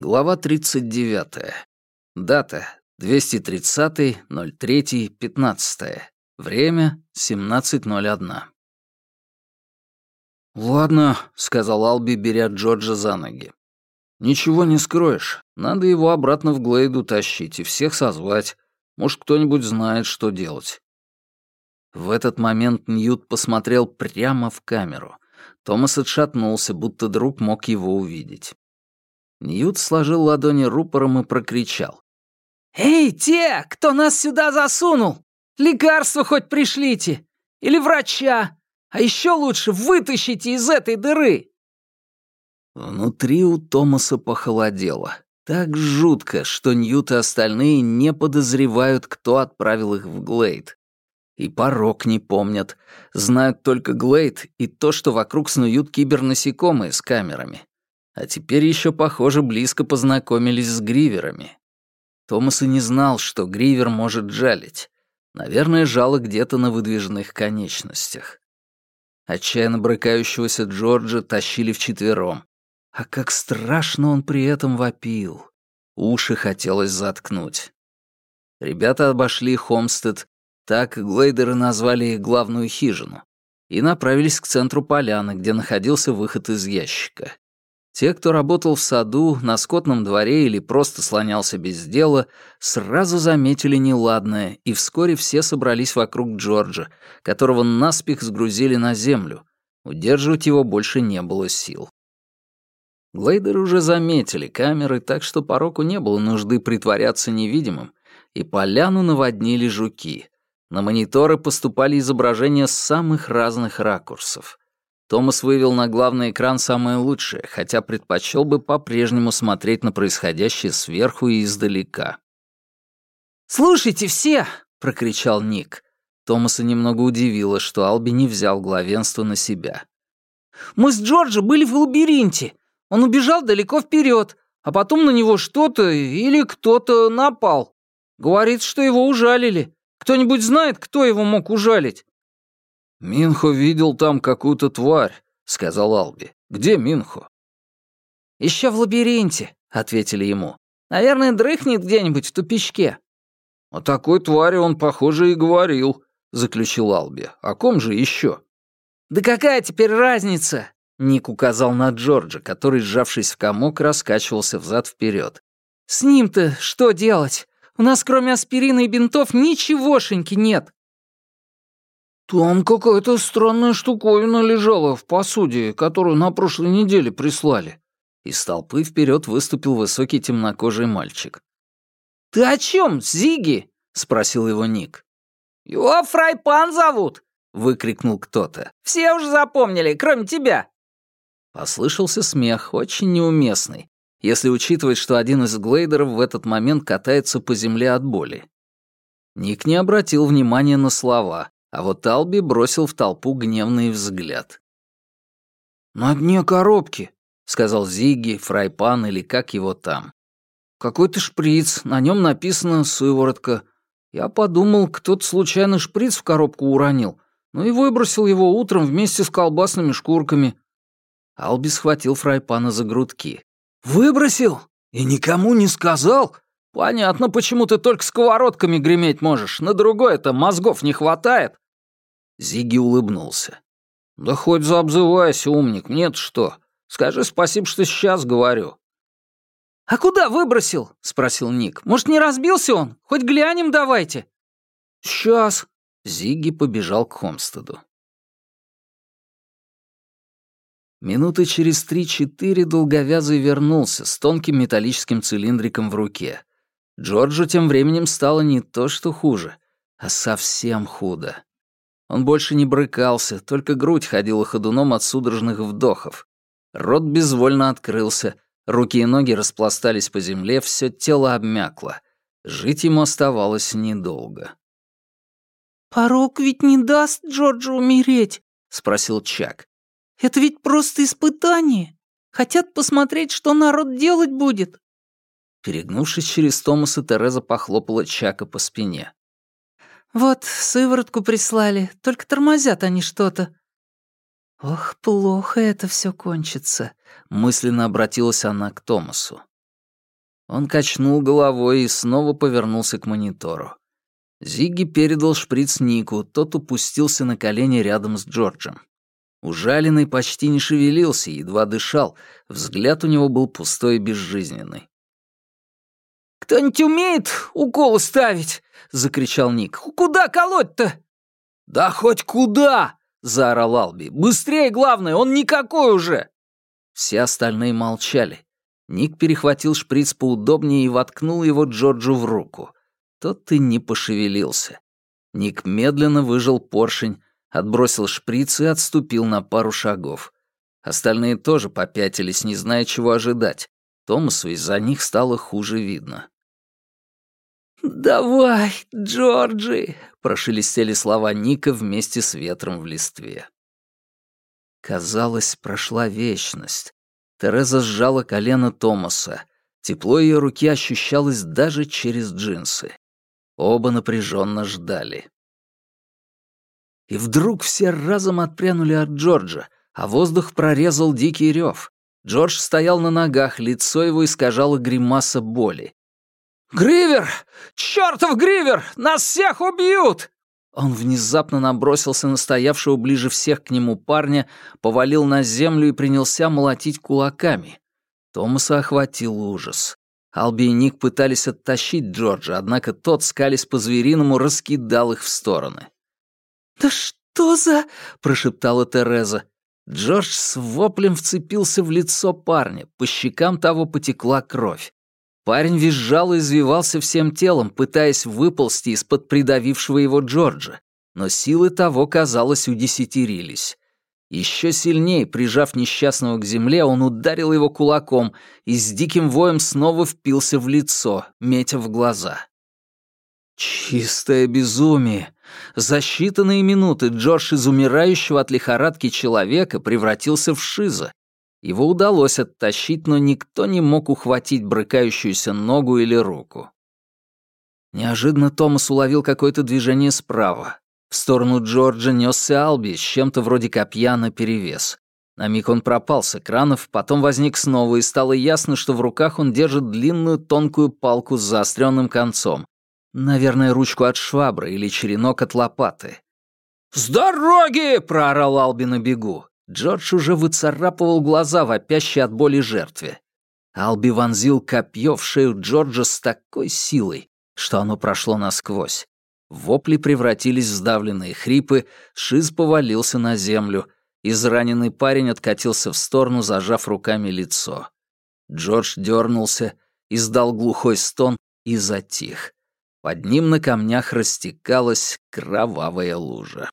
Глава 39. Дата 230.03.15. Время 17.01. «Ладно», — сказал Алби, беря Джорджа за ноги. «Ничего не скроешь. Надо его обратно в Глейду тащить и всех созвать. Может, кто-нибудь знает, что делать». В этот момент Ньют посмотрел прямо в камеру. Томас отшатнулся, будто друг мог его увидеть. Ньют сложил ладони рупором и прокричал. «Эй, те, кто нас сюда засунул! Лекарства хоть пришлите! Или врача! А еще лучше вытащите из этой дыры!» Внутри у Томаса похолодело. Так жутко, что Ньют и остальные не подозревают, кто отправил их в Глейд. И порог не помнят. Знают только Глейд и то, что вокруг снуют кибернасекомые с камерами. А теперь еще, похоже, близко познакомились с гриверами. Томас и не знал, что гривер может жалить. Наверное, жало где-то на выдвижных конечностях. Отчаянно брыкающегося Джорджа тащили вчетвером. А как страшно он при этом вопил. Уши хотелось заткнуть. Ребята обошли Хомстед, так глейдеры назвали главную хижину, и направились к центру поляны, где находился выход из ящика. Те, кто работал в саду, на скотном дворе или просто слонялся без дела, сразу заметили неладное, и вскоре все собрались вокруг Джорджа, которого наспех сгрузили на землю. Удерживать его больше не было сил. Глейдеры уже заметили камеры, так что пороку не было нужды притворяться невидимым, и поляну наводнили жуки. На мониторы поступали изображения с самых разных ракурсов. Томас вывел на главный экран самое лучшее, хотя предпочел бы по-прежнему смотреть на происходящее сверху и издалека. «Слушайте все!» — прокричал Ник. Томаса немного удивило, что Алби не взял главенство на себя. «Мы с Джорджи были в лабиринте. Он убежал далеко вперед, а потом на него что-то или кто-то напал. Говорит, что его ужалили. Кто-нибудь знает, кто его мог ужалить?» «Минхо видел там какую-то тварь», — сказал Алби. «Где Минхо?» «Еще в лабиринте», — ответили ему. «Наверное, дрыхнет где-нибудь в тупичке». «О такой твари он, похоже, и говорил», — заключил Алби. «О ком же еще?» «Да какая теперь разница?» Ник указал на Джорджа, который, сжавшись в комок, раскачивался взад вперед. «С ним-то что делать? У нас кроме аспирина и бинтов ничегошеньки нет. «Там какая-то странная штуковина лежала в посуде, которую на прошлой неделе прислали». Из толпы вперед выступил высокий темнокожий мальчик. «Ты о чем, Зиги?» — спросил его Ник. «Его Фрайпан зовут!» — выкрикнул кто-то. «Все уже запомнили, кроме тебя!» Послышался смех, очень неуместный, если учитывать, что один из глейдеров в этот момент катается по земле от боли. Ник не обратил внимания на слова, а вот Алби бросил в толпу гневный взгляд. «На дне коробки», — сказал Зиги, Фрайпан или как его там. «Какой-то шприц, на нем написано «сыворотка». Я подумал, кто-то случайно шприц в коробку уронил, ну и выбросил его утром вместе с колбасными шкурками». Алби схватил Фрайпана за грудки. «Выбросил? И никому не сказал? Понятно, почему ты только сковородками греметь можешь. На другое-то мозгов не хватает. Зиги улыбнулся. Да хоть заобзывайся, умник, нет что. Скажи спасибо, что сейчас говорю. «А куда выбросил?» — спросил Ник. «Может, не разбился он? Хоть глянем давайте». «Сейчас». Зиги побежал к Хомстеду. Минуты через три-четыре долговязый вернулся с тонким металлическим цилиндриком в руке. Джорджу тем временем стало не то что хуже, а совсем худо. Он больше не брыкался, только грудь ходила ходуном от судорожных вдохов. Рот безвольно открылся, руки и ноги распластались по земле, все тело обмякло. Жить ему оставалось недолго. «Порог ведь не даст Джорджу умереть?» — спросил Чак. «Это ведь просто испытание. Хотят посмотреть, что народ делать будет». Перегнувшись через Томаса, Тереза похлопала Чака по спине. «Вот, сыворотку прислали, только тормозят они что-то». «Ох, плохо это все кончится», — мысленно обратилась она к Томасу. Он качнул головой и снова повернулся к монитору. Зигги передал шприц Нику, тот упустился на колени рядом с Джорджем. Ужаленный почти не шевелился, едва дышал, взгляд у него был пустой и безжизненный. «Кто-нибудь умеет уколы ставить?» — закричал Ник. «Куда колоть-то?» «Да хоть куда!» — заорал Алби. «Быстрее, главное, он никакой уже!» Все остальные молчали. Ник перехватил шприц поудобнее и воткнул его Джорджу в руку. Тот и не пошевелился. Ник медленно выжил поршень, отбросил шприц и отступил на пару шагов. Остальные тоже попятились, не зная, чего ожидать. Томасу из-за них стало хуже видно. «Давай, Джорджи!» — прошелестели слова Ника вместе с ветром в листве. Казалось, прошла вечность. Тереза сжала колено Томаса. Тепло ее руки ощущалось даже через джинсы. Оба напряженно ждали. И вдруг все разом отпрянули от Джорджа, а воздух прорезал дикий рев. Джордж стоял на ногах, лицо его искажало гримаса боли. «Гривер! Чёртов Гривер! Нас всех убьют!» Он внезапно набросился на стоявшего ближе всех к нему парня, повалил на землю и принялся молотить кулаками. Томаса охватил ужас. Алби и Ник пытались оттащить Джорджа, однако тот, скались по-звериному, раскидал их в стороны. «Да что за...» — прошептала Тереза. Джордж с воплем вцепился в лицо парня, по щекам того потекла кровь. Парень визжал и извивался всем телом, пытаясь выползти из-под придавившего его Джорджа, но силы того, казалось, удесятерились. Еще сильнее, прижав несчастного к земле, он ударил его кулаком и с диким воем снова впился в лицо, метя в глаза. Чистое безумие. За считанные минуты Джордж из умирающего от лихорадки человека превратился в шиза, его удалось оттащить, но никто не мог ухватить брыкающуюся ногу или руку. Неожиданно Томас уловил какое-то движение справа. В сторону Джорджа несся Алби с чем-то вроде копья наперевес. На миг он пропал с экранов, потом возник снова, и стало ясно, что в руках он держит длинную тонкую палку с заостренным концом. Наверное, ручку от швабры или черенок от лопаты. «С дороги!» — проорал Алби на бегу. Джордж уже выцарапывал глаза, вопящие от боли жертве. Алби вонзил копье в шею Джорджа с такой силой, что оно прошло насквозь. Вопли превратились в сдавленные хрипы, Шиз повалился на землю. Израненный парень откатился в сторону, зажав руками лицо. Джордж дернулся, издал глухой стон и затих. Под ним на камнях растекалась кровавая лужа.